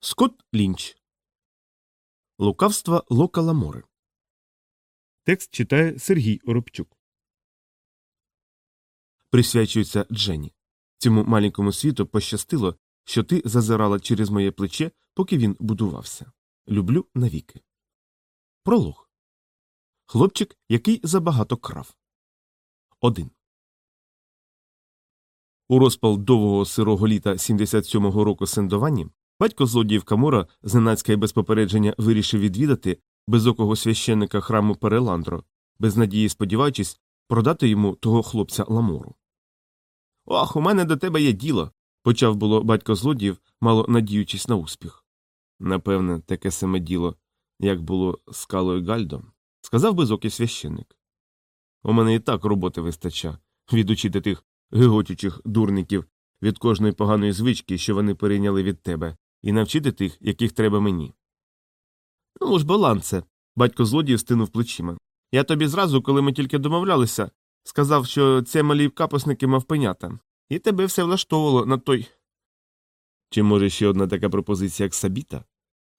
Скотт Лінч. Лукавства Лока Ламори. Текст читає Сергій Оробчук. Присвячується Дженні. Цьому маленькому світу пощастило, що ти зазирала через моє плече, поки він будувався. Люблю навіки. Пролог. Хлопчик, який забагато крав. Один. У розпал довгого сирого літа 77-го року сендовані батько злодіїв Камора зненацька і без попередження вирішив відвідати безокого священника храму Переландро, без надії сподіваючись продати йому того хлопця Ламору. Ох, у мене до тебе є діло. почав було батько злодіїв, мало надіючись на успіх. Напевне, таке саме діло, як було з Калою Гальдо, сказав безокий священник. У мене і так роботи вистача відучити тих гиготючих дурників від кожної поганої звички, що вони перейняли від тебе, і навчити тих, яких треба мені. Ну ж, балансе. Батько злодій стинув плечима. Я тобі зразу, коли ми тільки домовлялися, сказав, що це малі капосники мавпенята, і тебе все влаштовувало на той. Чи може ще одна така пропозиція, як Сабіта?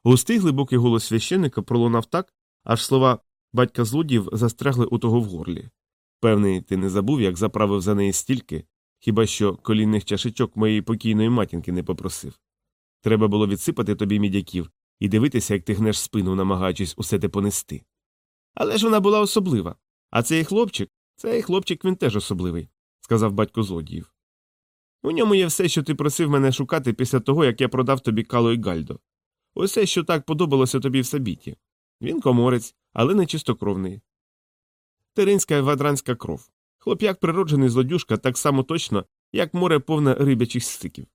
Густий глибокий голос священника пролунав так, аж слова батька злодіїв застрягли у того в горлі. Певний, ти не забув, як заправив за неї стільки, хіба що колінних чашечок моєї покійної матінки не попросив. Треба було відсипати тобі мідяків і дивитися, як ти гнеш спину, намагаючись усе те понести. Але ж вона була особлива. А цей хлопчик, цей хлопчик він теж особливий, сказав батько злодіїв. У ньому є все, що ти просив мене шукати після того, як я продав тобі Кало і Гальдо. Усе, що так подобалося тобі в Сабіті. Він коморець, але не чистокровний. Теринська вадранська кров. Хлоп'як природжений злодюшка так само точно, як море повне рибячих стиків.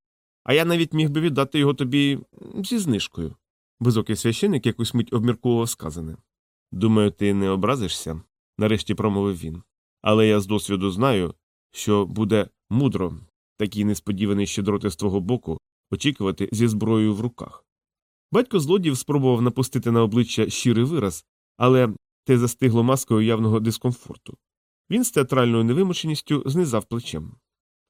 А я навіть міг би віддати його тобі зі знижкою. Безокий священик якусь мить обмірковував сказане. Думаю, ти не образишся, нарешті промовив він. Але я з досвіду знаю, що буде мудро такий несподіваний щедроти з твого боку очікувати зі зброєю в руках. Батько злодіїв спробував напустити на обличчя щирий вираз, але те застигло маскою явного дискомфорту. Він з театральною невимушеністю знизав плечем.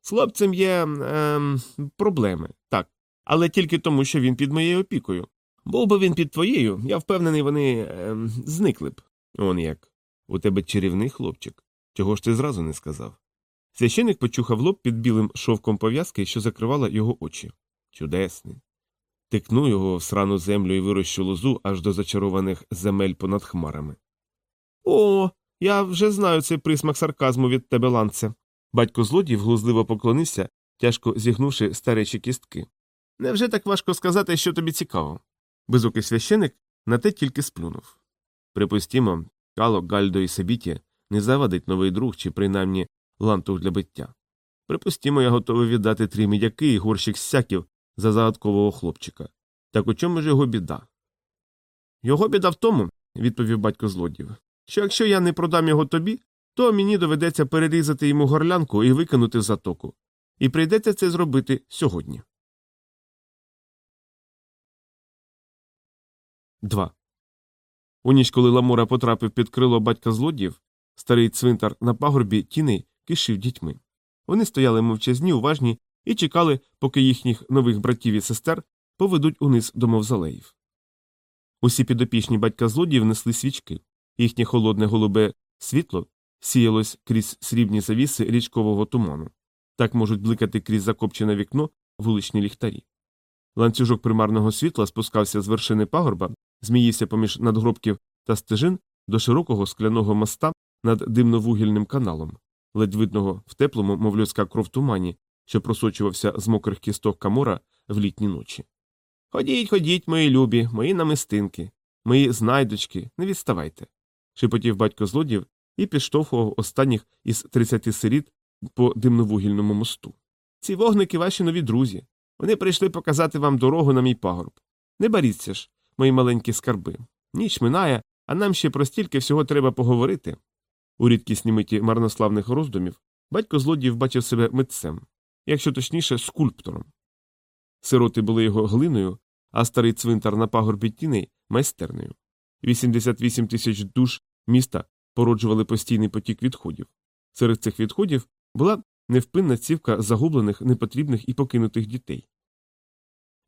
З хлопцем є ем, проблеми, так, але тільки тому, що він під моєю опікою. Був би він під твоєю, я впевнений, вони ем, зникли б. Он як. У тебе чарівний хлопчик. Чого ж ти зразу не сказав? Священик почухав лоб під білим шовком пов'язки, що закривала його очі. Чудесний. Тикну його в срану землю і вирощу лозу аж до зачарованих земель понад хмарами. О, я вже знаю цей присмак сарказму від тебе, ланце. Батько злодій глузливо поклонився, тяжко зігнувши старечі кістки. Невже так важко сказати, що тобі цікаво? Безокий священик на те тільки сплюнув. Припустімо, Кало, Гальдо і Сабіті не завадить новий друг чи принаймні лантух для биття. Припустімо, я готовий віддати три мідяки і горщик сяків за загадкового хлопчика. Так у чому ж його біда? Його біда в тому, відповів батько злодів, що якщо я не продам його тобі, то мені доведеться перерізати йому горлянку і викинути в затоку. І прийдеться це зробити сьогодні. 2. У ніч, коли Ламора потрапив під крило батька злодіїв, старий цвинтар на пагорбі тіни кишив дітьми. Вони стояли мовчазні, уважні і чекали, поки їхніх нових братів і сестер поведуть униз до мавзолеїв. Усі підопічні батька злодіїв несли свічки, їхнє холодне голубе світло сіялось крізь срібні завіси річкового туману. Так можуть бликати крізь закопчене вікно вуличні ліхтарі. Ланцюжок примарного світла спускався з вершини пагорба, зміївся поміж надгробків та стежин до широкого скляного моста над димновугільним каналом, ледь видного в теплому, мов людська кров тумані, що просочувався з мокрих кісток камора в літні ночі. Ходіть, ходіть, мої любі, мої намистинки, мої знайдочки, не відставайте. шепотів батько злодів і підштовхував останніх із тридцяти сиріт по димновугільному мосту. Ці вогники ваші нові друзі. Вони прийшли показати вам дорогу на мій пагорб. Не боріться ж, мої маленькі скарби. Ніч минає, а нам ще про стільки всього треба поговорити. У рідкісній миті марнославних роздумів батько злодіїв бачив себе митцем, якщо точніше, скульптором. Сироти були його глиною, а старий цвинтар на пагорбі тіней майстернею. 88 тисяч душ міста породжували постійний потік відходів. Серед цих відходів була невпинна цівка загублених, непотрібних і покинутих дітей.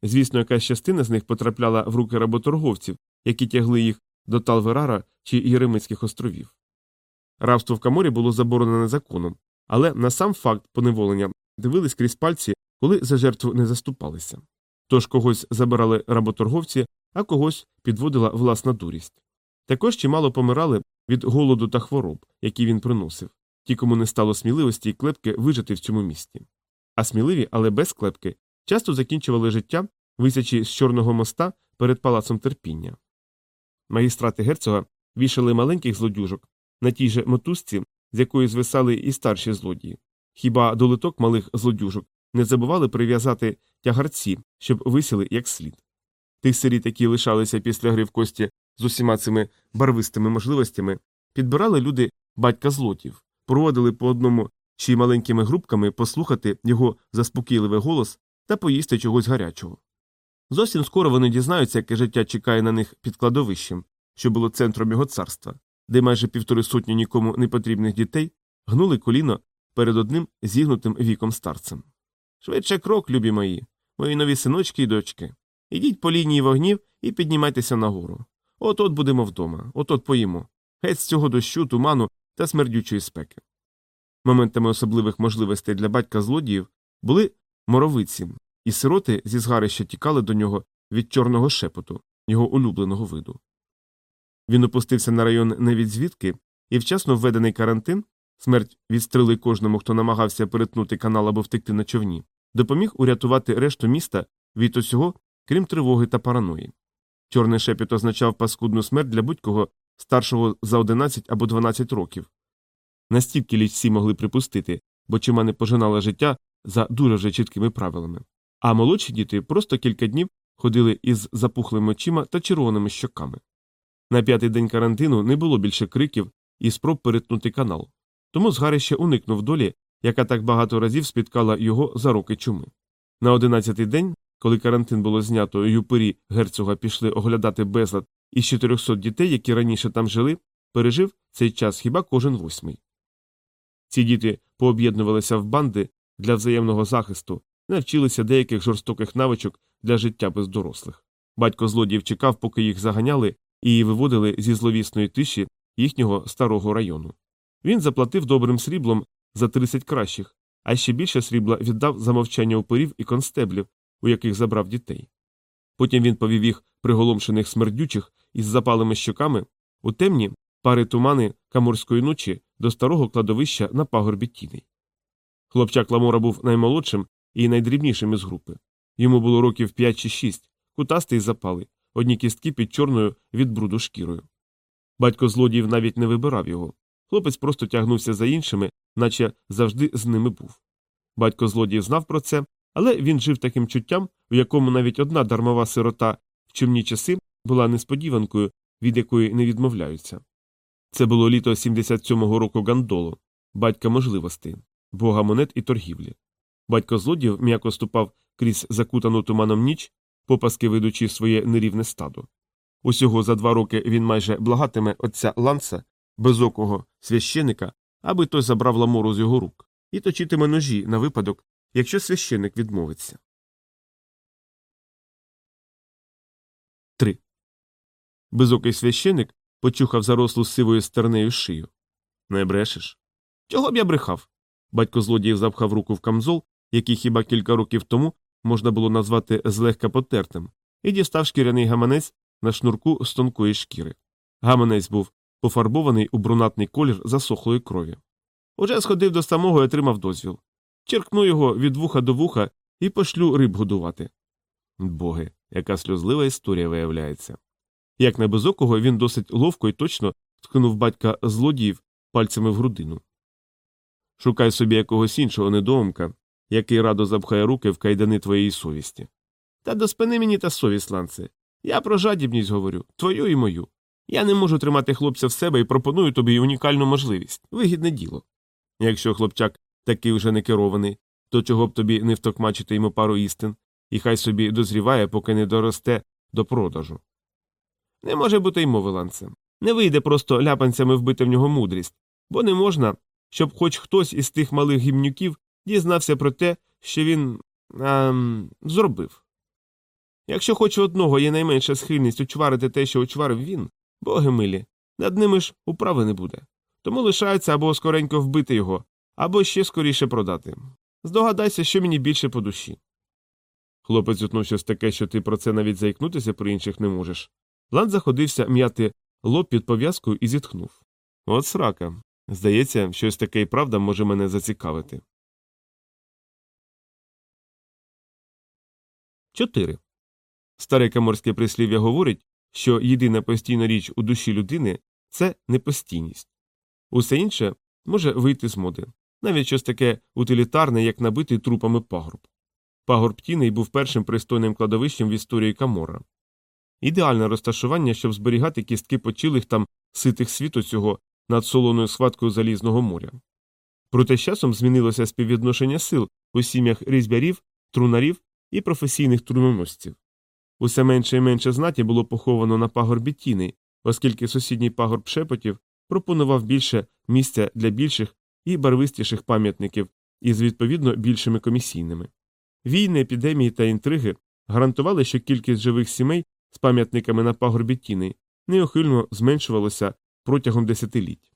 Звісно, якась частина з них потрапляла в руки работорговців, які тягли їх до Талверара чи Єремицьких островів. Рабство в Каморі було заборонене законом, але на сам факт поневолення дивились крізь пальці, коли за жертву не заступалися. Тож когось забирали работорговці, а когось підводила власна дурість. Також чимало помирали від голоду та хвороб, які він приносив, ті, кому не стало сміливості і клепки вижити в цьому місті. А сміливі, але без клепки, часто закінчували життя, висячи з Чорного моста перед палацом терпіння. Магістрати герцога вішали маленьких злодюжок на тій же мотузці, з якої звисали і старші злодії. Хіба до литок малих злодюжок не забували прив'язати тягарці, щоб висіли як слід. Тих сиріт, які лишалися після гри в кості з усіма цими барвистими можливостями, підбирали люди батька злотів, проводили по одному чи маленькими групками послухати його заспокійливий голос та поїсти чогось гарячого. Зовсім скоро вони дізнаються, яке життя чекає на них під кладовищем, що було центром його царства, де майже півтори сотні нікому не потрібних дітей гнули коліно перед одним зігнутим віком старцем. Швидше крок, любі мої, мої нові синочки і дочки. Ідіть по лінії вогнів і піднімайтеся нагору. От от будемо вдома, от от поїмо. Геть з цього дощу, туману та смердючої спеки. Моментами особливих можливостей для батька злодіїв були моровиці, і сироти зі згарища тікали до нього від чорного шепоту, його улюбленого виду. Він опустився на район не від звідки, і вчасно введений карантин смерть відстрели кожному, хто намагався перетнути канал або втекти на човні, допоміг урятувати решту міста від усього, крім тривоги та параної. Чорний шепіт означав паскудну смерть для будь-кого старшого за 11 або 12 років. Настільки ліч всі могли припустити, бо чима не пожинала життя за дуже вже чіткими правилами. А молодші діти просто кілька днів ходили із запухлими очима та червоними щоками. На п'ятий день карантину не було більше криків і спроб перетнути канал, тому згарище уникнув долі, яка так багато разів спіткала його за роки чуми. На одинадцятий день, коли карантин було знято, юпирі герцога пішли оглядати безлад із 400 дітей, які раніше там жили, пережив цей час хіба кожен восьмий. Ці діти пооб'єднувалися в банди для взаємного захисту, навчилися деяких жорстоких навичок для життя без дорослих. Батько злодіїв чекав, поки їх заганяли і виводили зі зловісної тиші їхнього старого району. Він заплатив добрим сріблом за 30 кращих, а ще більше срібла віддав за мовчання оперів і констеблів, у яких забрав дітей. Потім він повів їх приголомшених смердючих із запалими щоками у темні пари тумани каморської ночі до старого кладовища на пагорбі тіней. Хлопчак Ламора був наймолодшим і найдрібнішим із групи. Йому було років 5 чи 6, кутастий запалий, одні кістки під чорною від бруду шкірою. Батько злодіїв навіть не вибирав його. Хлопець просто тягнувся за іншими, наче завжди з ними був. Батько злодіїв знав про це, але він жив таким чуттям, у якому навіть одна дармова сирота в чимні часи була несподіванкою, від якої не відмовляються. Це було літо 77-го року Гандолу, батька можливостей, бога монет і торгівлі. Батько злодіїв м'яко ступав крізь закутану туманом ніч, попаски ведучи своє нерівне стадо. Усього за два роки він майже благатиме отця ланса, безокого священика, аби той забрав ламору з його рук, і точитиме ножі на випадок, якщо священик відмовиться. 3. Безокий священик почухав зарослу сивою стернею шию. Не брешеш? Чого б я брехав? Батько злодіїв запхав руку в камзол, який хіба кілька років тому можна було назвати злегка потертим, і дістав шкіряний гаманець на шнурку з тонкої шкіри. Гаманець був пофарбований у брунатний колір засохлої крові. Уже сходив до самого і отримав дозвіл. Черкну його від вуха до вуха і пошлю риб годувати. Боги, яка сльозлива історія виявляється. Як на безокого, він досить ловко і точно ткнув батька злодіїв пальцями в грудину. Шукай собі якогось іншого недоумка, який радо запхає руки в кайдани твоєї совісті. Та до спини мені та совість, ланце. Я про жадібність говорю, твою і мою. Я не можу тримати хлопця в себе і пропоную тобі унікальну можливість вигідне діло. Якщо хлопчак такий вже не керований, то чого б тобі не втокмачити йому пару істин, і хай собі дозріває, поки не доросте до продажу. Не може бути й мови ланцем. Не вийде просто ляпанцями вбити в нього мудрість, бо не можна, щоб хоч хтось із тих малих гімнюків дізнався про те, що він а, зробив. Якщо хоч одного є найменша схильність учварити те, що учварив він, боги милі, над ними ж управи не буде. Тому лишається або скоренько вбити його, або ще скоріше продати. Здогадайся, що мені більше по душі. Хлопець утнув щось таке, що ти про це навіть заікнутися при інших не можеш. Лан заходився м'яти лоб під пов'язкою і зітхнув. От срака. Здається, щось таке і правда може мене зацікавити. 4. Старе каморське прислів'я говорить, що єдина постійна річ у душі людини це непостійність. Усе інше може вийти з моди, навіть щось таке утилітарне, як набитий трупами пагорб. Пагорб Тіней був першим пристойним кладовищем в історії Камора. Ідеальне розташування, щоб зберігати кістки почилих там ситих світу цього над солоною схваткою залізного моря. Проте з часом змінилося співвідношення сил у сім'ях різьбярів, трунарів і професійних труноносців. Усе менше і менше знаті було поховано на пагорбі тіни, оскільки сусідній пагорб шепотів пропонував більше місця для більших і барвистіших пам'ятників із відповідно більшими комісійними. Війни, епідемії та інтриги гарантували, що кількість живих сімей з пам'ятниками на пагорбі тіни неухильно зменшувалася протягом десятиліть.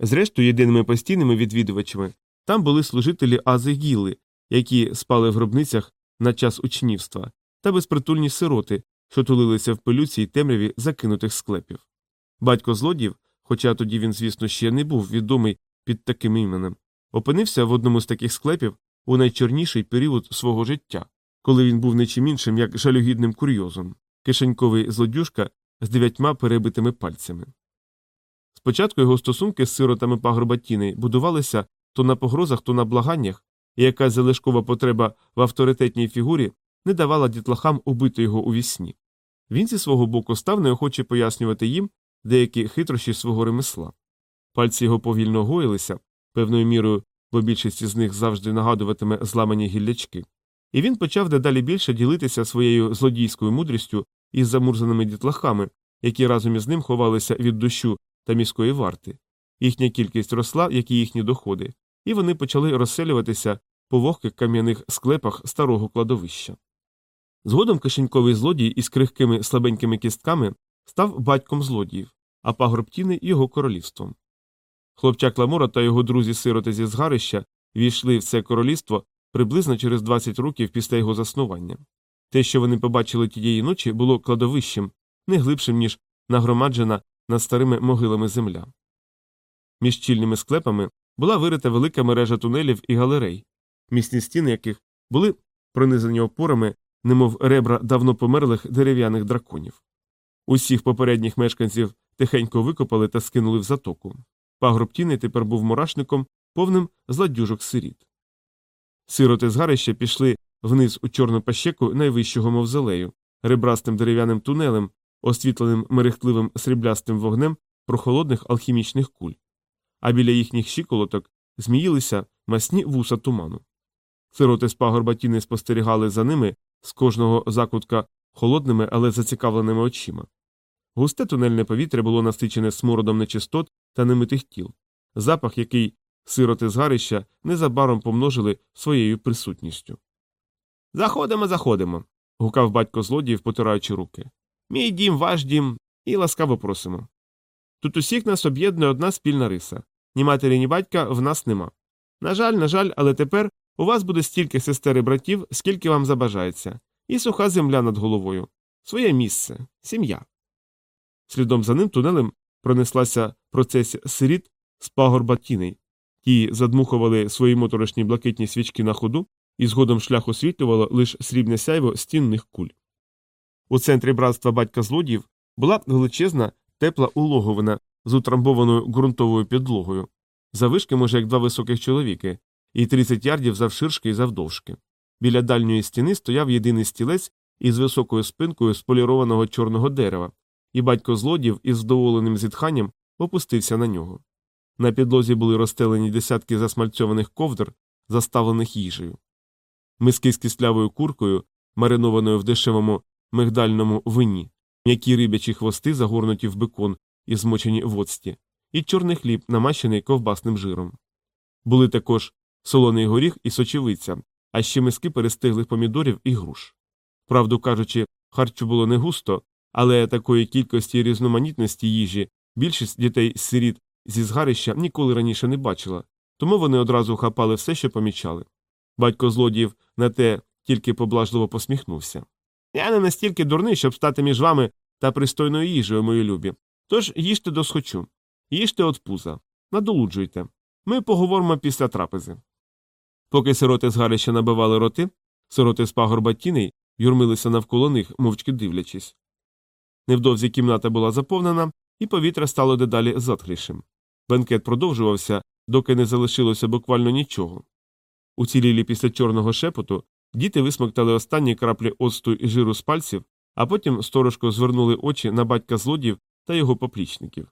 Зрештою, єдиними постійними відвідувачами там були служителі Ази Гіли, які спали в гробницях на час учнівства, та безпритульні сироти, що тулилися в пилюці й темряві закинутих склепів. Батько злодіїв, хоча тоді він, звісно, ще не був відомий під таким іменем, опинився в одному з таких склепів у найчорніший період свого життя, коли він був нічим іншим, як жалюгідним курйозом, кишеньковий злодюжка з дев'ятьма перебитими пальцями. Спочатку його стосунки з сиротами пагорба Тіни будувалися то на погрозах, то на благаннях, і якась залишкова потреба в авторитетній фігурі не давала дітлахам убити його у вісні. Він зі свого боку став неохоче пояснювати їм деякі хитрощі свого ремесла. Пальці його повільно гоїлися, певною мірою, бо більшість з них завжди нагадуватиме зламані гіллячки, і він почав дедалі більше ділитися своєю злодійською мудрістю із замурзаними дітлахами, які разом із ним ховалися від дощу та міської варти. Їхня кількість росла, як і їхні доходи, і вони почали розселюватися по вогких кам'яних склепах старого кладовища. Згодом кишеньковий злодій із крихкими слабенькими кістками став батьком злодіїв, а пагорб тіни його королівством. Хлопчак Ламора та його друзі сироти зі згарища війшли в це королівство приблизно через 20 років після його заснування. Те, що вони побачили тієї ночі, було кладовищем, не глибшим, ніж нагромаджена над старими могилами земля. Між чільними склепами була вирита велика мережа тунелів і галерей, місні стіни яких були пронизані опорами, немов ребра давно померлих дерев'яних драконів. Усіх попередніх мешканців тихенько викопали та скинули в затоку. Пагроб тіни тепер був мурашником, повним зладюжок сиріт. Сироти з гарища пішли вниз у чорну пащеку найвищого мавзолею, ребрастим дерев'яним тунелем, освітленим мерехтливим сріблястим вогнем прохолодних алхімічних куль, а біля їхніх щиколоток зміїлися масні вуса туману. Сироти з пагорба тіни спостерігали за ними з кожного закутка холодними, але зацікавленими очима. Густе тунельне повітря було насичене смородом нечистот та немитих тіл, запах, який сироти з гарища незабаром помножили своєю присутністю. Заходимо, заходимо. гукав батько злодіїв, потираючи руки. Мій дім, ваш дім, і ласкаво просимо. Тут усіх нас об'єднує одна спільна риса ні матері, ні батька в нас нема. На жаль, на жаль, але тепер у вас буде стільки сестер і братів, скільки вам забажається, і суха земля над головою, своє місце, сім'я. Слідом за ним тунелем пронеслася процесія сиріт з пагорба тіней. Ті задмухували свої моторошні блакитні свічки на ходу, і згодом шлях освітлювало лише срібне сяйво стінних куль. У центрі братства батька злодіїв була величезна тепла улоговина з утрамбованою ґрунтовою підлогою, завишки, може, як два високих чоловіки, і 30 ярдів завширшки і завдовжки. Біля дальньої стіни стояв єдиний стілець із високою спинкою з полірованого чорного дерева, і батько злодів із вдоволеним зітханням опустився на нього. На підлозі були розстелені десятки засмальцьованих ковдр, заставлених їжею. Миски з кислявою куркою, маринованою в дешевому мигдальному вині, м'які рибячі хвости, загорнуті в бекон і змочені в оцті, і чорний хліб, намащений ковбасним жиром. Були також солоний горіх і сочевиця, а ще миски перестиглих помідорів і груш. Правду кажучи, харчу було не густо, але такої кількості різноманітності їжі більшість дітей сиріт зі згарища ніколи раніше не бачила, тому вони одразу хапали все, що помічали. Батько злодіїв на те тільки поблажливо посміхнувся. Я не настільки дурний, щоб стати між вами та пристойною їжею, мої любі. Тож їжте досхочу, їжте от пуза, надолуджуйте. Ми поговоримо після трапези. Поки сироти з набивали роти, сироти з пагорба тіней юрмилися навколо них, мовчки дивлячись. Невдовзі кімната була заповнена, і повітря стало дедалі затхлішим. Бенкет продовжувався, доки не залишилося буквально нічого. Уцілілі після чорного шепоту діти висмоктали останні краплі оцту і жиру з пальців, а потім сторожко звернули очі на батька злодіїв та його поплічників.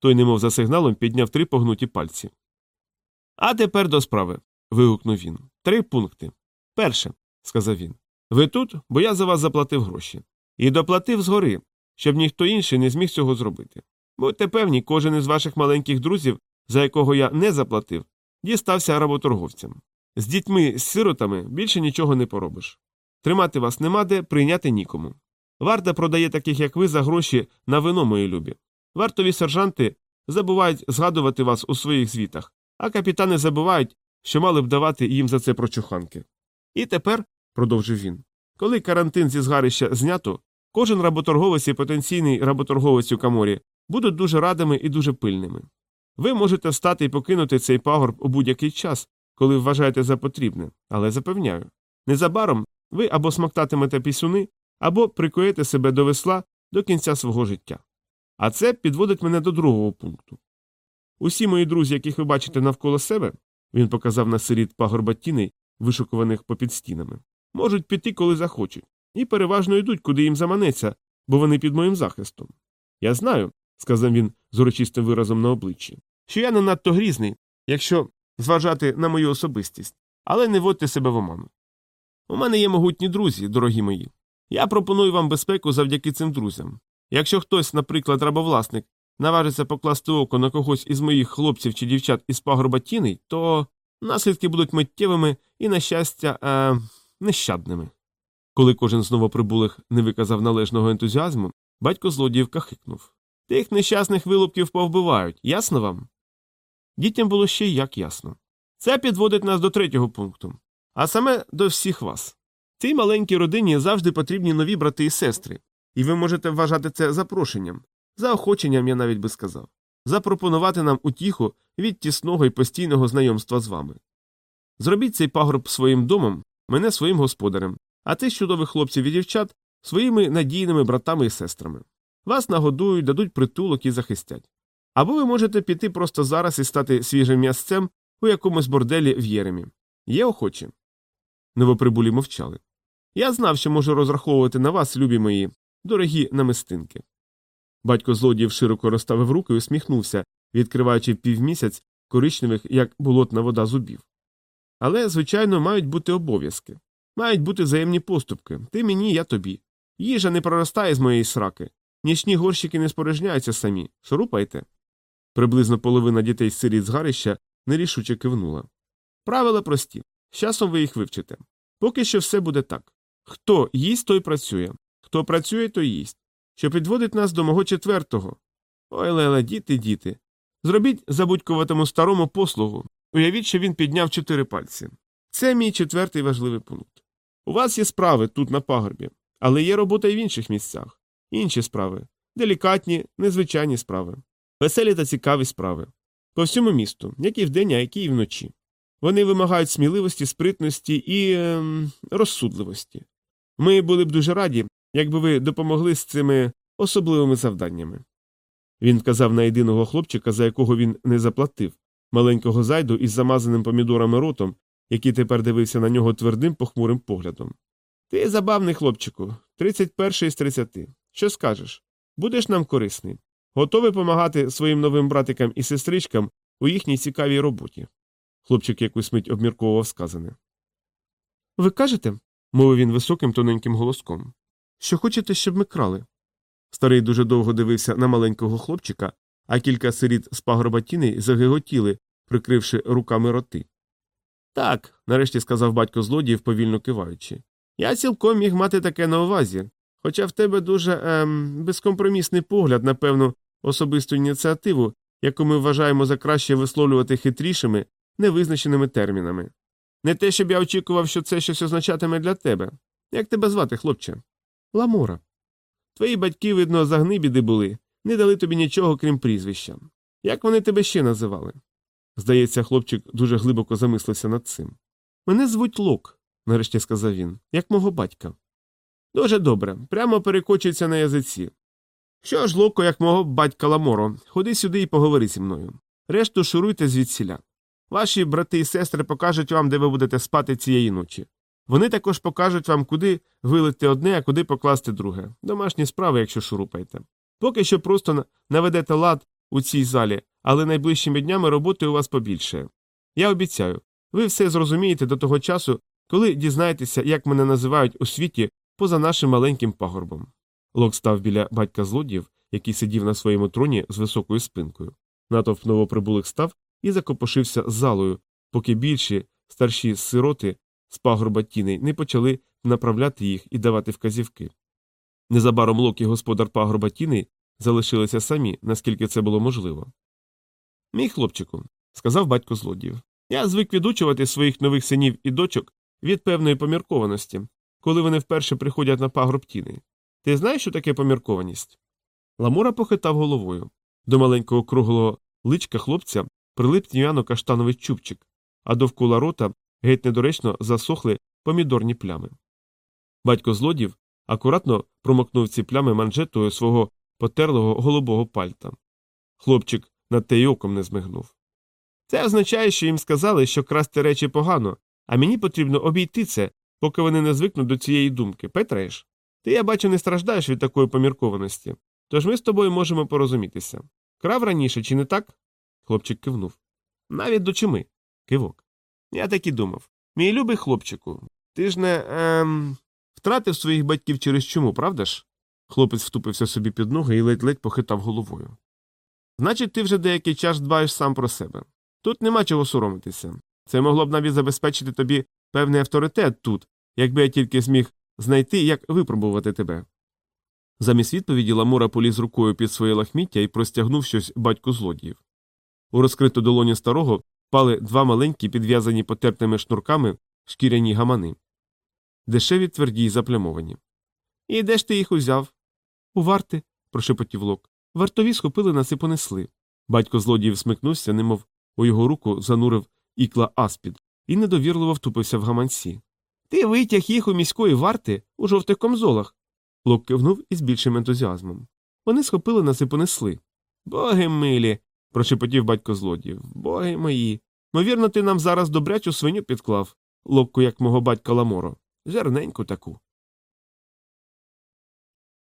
Той, немов за сигналом, підняв три погнуті пальці. А тепер до справи. вигукнув він. Три пункти. Перше, сказав він. Ви тут, бо я за вас заплатив гроші. І доплатив згори, щоб ніхто інший не зміг цього зробити. Будьте певні, кожен із ваших маленьких друзів, за якого я не заплатив, дістався работорговцям. З дітьми, з сиротами більше нічого не поробиш. Тримати вас нема де, прийняти нікому. Варта продає таких, як ви, за гроші на вино, мої любі. Вартові сержанти забувають згадувати вас у своїх звітах, а капітани забувають, що мали б давати їм за це прочуханки. І тепер, продовжив він, коли карантин зі згарища знято, кожен работорговець і потенційний работорговець у каморі будуть дуже радими і дуже пильними. Ви можете встати і покинути цей пагорб у будь-який час, коли вважаєте за потрібне, але запевняю, незабаром ви або смоктатимете пісюни, або прикуєте себе до весла до кінця свого життя. А це підводить мене до другого пункту. Усі мої друзі, яких ви бачите навколо себе, він показав на сиріт пагорба тіней, вишукуваних попід стінами, можуть піти, коли захочуть, і переважно йдуть, куди їм заманеться, бо вони під моїм захистом. Я знаю, сказав він з урочистим виразом на обличчі, що я не надто грізний, якщо зважати на мою особистість, але не водьте себе в оману. У мене є могутні друзі, дорогі мої. Я пропоную вам безпеку завдяки цим друзям. Якщо хтось, наприклад, рабовласник, наважиться покласти око на когось із моїх хлопців чи дівчат із пагорба тіней, то наслідки будуть миттєвими і, на щастя, е, нещадними. Коли кожен з новоприбулих не виказав належного ентузіазму, батько злодіївка хикнув. Тих нещасних вилупків повбивають, ясно вам? Дітям було ще як ясно. Це підводить нас до третього пункту, а саме до всіх вас. Цій маленькій родині завжди потрібні нові брати і сестри, і ви можете вважати це запрошенням, заохоченням, я навіть би сказав, запропонувати нам утіху від тісного і постійного знайомства з вами. Зробіть цей пагорб своїм домом, мене своїм господарем, а тих чудових хлопців і дівчат своїми надійними братами і сестрами. Вас нагодують, дадуть притулок і захистять. Або ви можете піти просто зараз і стати свіжим м'ясцем у якомусь борделі в Єремі. Є охочі. Новоприбулі мовчали. Я знав, що можу розраховувати на вас, любі мої, дорогі намистинки. Батько злодіїв широко розставив руки і усміхнувся, відкриваючи півмісяць коричневих, як болотна вода зубів. Але, звичайно, мають бути обов'язки. Мають бути взаємні поступки ти мені, я тобі. Їжа не проростає з моєї сраки, нічні горщики не спорожняються самі. Шурупайте. Приблизно половина дітей з сиріт згарища нерішуче кивнула. Правила прості. З часом ви їх вивчите. Поки що все буде так. Хто їсть, той працює. Хто працює, той їсть. Що підводить нас до мого четвертого. Ой, леле, діти, діти. Зробіть забудькуватому старому послугу. Уявіть, що він підняв чотири пальці. Це мій четвертий важливий пункт. У вас є справи тут на пагорбі, але є робота і в інших місцях. Інші справи делікатні, незвичайні справи, веселі та цікаві справи. По всьому місту, як і вдень, а які і вночі. Вони вимагають сміливості, спритності і е, розсудливості. Ми були б дуже раді, якби ви допомогли з цими особливими завданнями. Він вказав на єдиного хлопчика, за якого він не заплатив, маленького зайду із замазаним помідорами ротом, який тепер дивився на нього твердим похмурим поглядом. Ти забавний хлопчику, 31 із 30. Що скажеш? Будеш нам корисний, готовий помагати своїм новим братикам і сестричкам у їхній цікавій роботі. Хлопчик якусь мить обмірковував сказане. Ви кажете, мовив він високим тоненьким голоском, що хочете, щоб ми крали. Старий дуже довго дивився на маленького хлопчика, а кілька сиріт з пагорба загиготіли, прикривши руками роти. Так, нарешті сказав батько злодіїв, повільно киваючи. Я цілком міг мати таке на увазі, хоча в тебе дуже ем, безкомпромісний погляд на певну особисту ініціативу, яку ми вважаємо за краще висловлювати хитрішими, невизначеними термінами. Не те, щоб я очікував, що це щось означатиме для тебе. Як тебе звати, хлопче? Ламора. Твої батьки, видно, загнибіди були, не дали тобі нічого, крім прізвища. Як вони тебе ще називали? Здається, хлопчик дуже глибоко замислився над цим. Мене звуть Лок, нарешті сказав він, як мого батька. Дуже добре, прямо перекочується на язиці. Що ж, Локо, як мого батька Ламоро, ходи сюди і поговори зі мною. Решту шуруйте звідсіля. Ваші брати і сестри покажуть вам, де ви будете спати цієї ночі. Вони також покажуть вам, куди вилити одне, а куди покласти друге. Домашні справи, якщо шурупаєте. Поки що просто наведете лад у цій залі, але найближчими днями роботи у вас побільше. Я обіцяю, ви все зрозумієте до того часу, коли дізнаєтеся, як мене називають у світі поза нашим маленьким пагорбом. Лок став біля батька злодіїв, який сидів на своєму троні з високою спинкою. Натовп новоприбулих став і закопошився залою, поки більші старші сироти з пагорба тіней не почали направляти їх і давати вказівки. Незабаром Лок і господар пагорба тіней залишилися самі, наскільки це було можливо. Мій хлопчику, сказав батько злодіїв, я звик відучувати своїх нових синів і дочок від певної поміркованості, коли вони вперше приходять на пагорб тіней. Ти знаєш, що таке поміркованість? Ламура похитав головою. До маленького круглого личка хлопця прилип тьмяно каштановий чубчик, а довкола рота геть недоречно засохли помідорні плями. Батько злодів акуратно промокнув ці плями манжетою свого потерлого голубого пальта. Хлопчик над те й оком не змигнув. Це означає, що їм сказали, що красти речі погано, а мені потрібно обійти це, поки вони не звикнуть до цієї думки. Петреєш? Ти, я бачу, не страждаєш від такої поміркованості. Тож ми з тобою можемо порозумітися. Крав раніше, чи не так? Хлопчик кивнув. Навіть до чими? Кивок. Я так і думав. Мій любий хлопчику, ти ж не ем, втратив своїх батьків через чому, правда ж? Хлопець втупився собі під ноги і ледь-ледь похитав головою. Значить, ти вже деякий час дбаєш сам про себе. Тут нема чого соромитися. Це могло б навіть забезпечити тобі певний авторитет тут, якби я тільки зміг знайти, як випробувати тебе. Замість відповіді Ламура поліз рукою під своє лахміття і простягнув щось батьку злодіїв. У розкриту долоню старого пали два маленькі, підв'язані потертими шнурками шкіряні гамани. Дешеві тверді й заплямовані. І де ж ти їх узяв? У варти, прошепотів лок. Вартові схопили нас і понесли. Батько злодіїв смикнувся, немов у його руку занурив ікла аспід, і недовірливо втупився в гаманці. Ти витяг їх у міської варти у жовтих комзолах. Лок кивнув із більшим ентузіазмом. Вони схопили нас і понесли. Боги милі. прошепотів батько злодіїв. Боги мої. Мовірно, ти нам зараз добрячу свиню підклав, локку, як мого батька Ламоро. Зерненьку таку.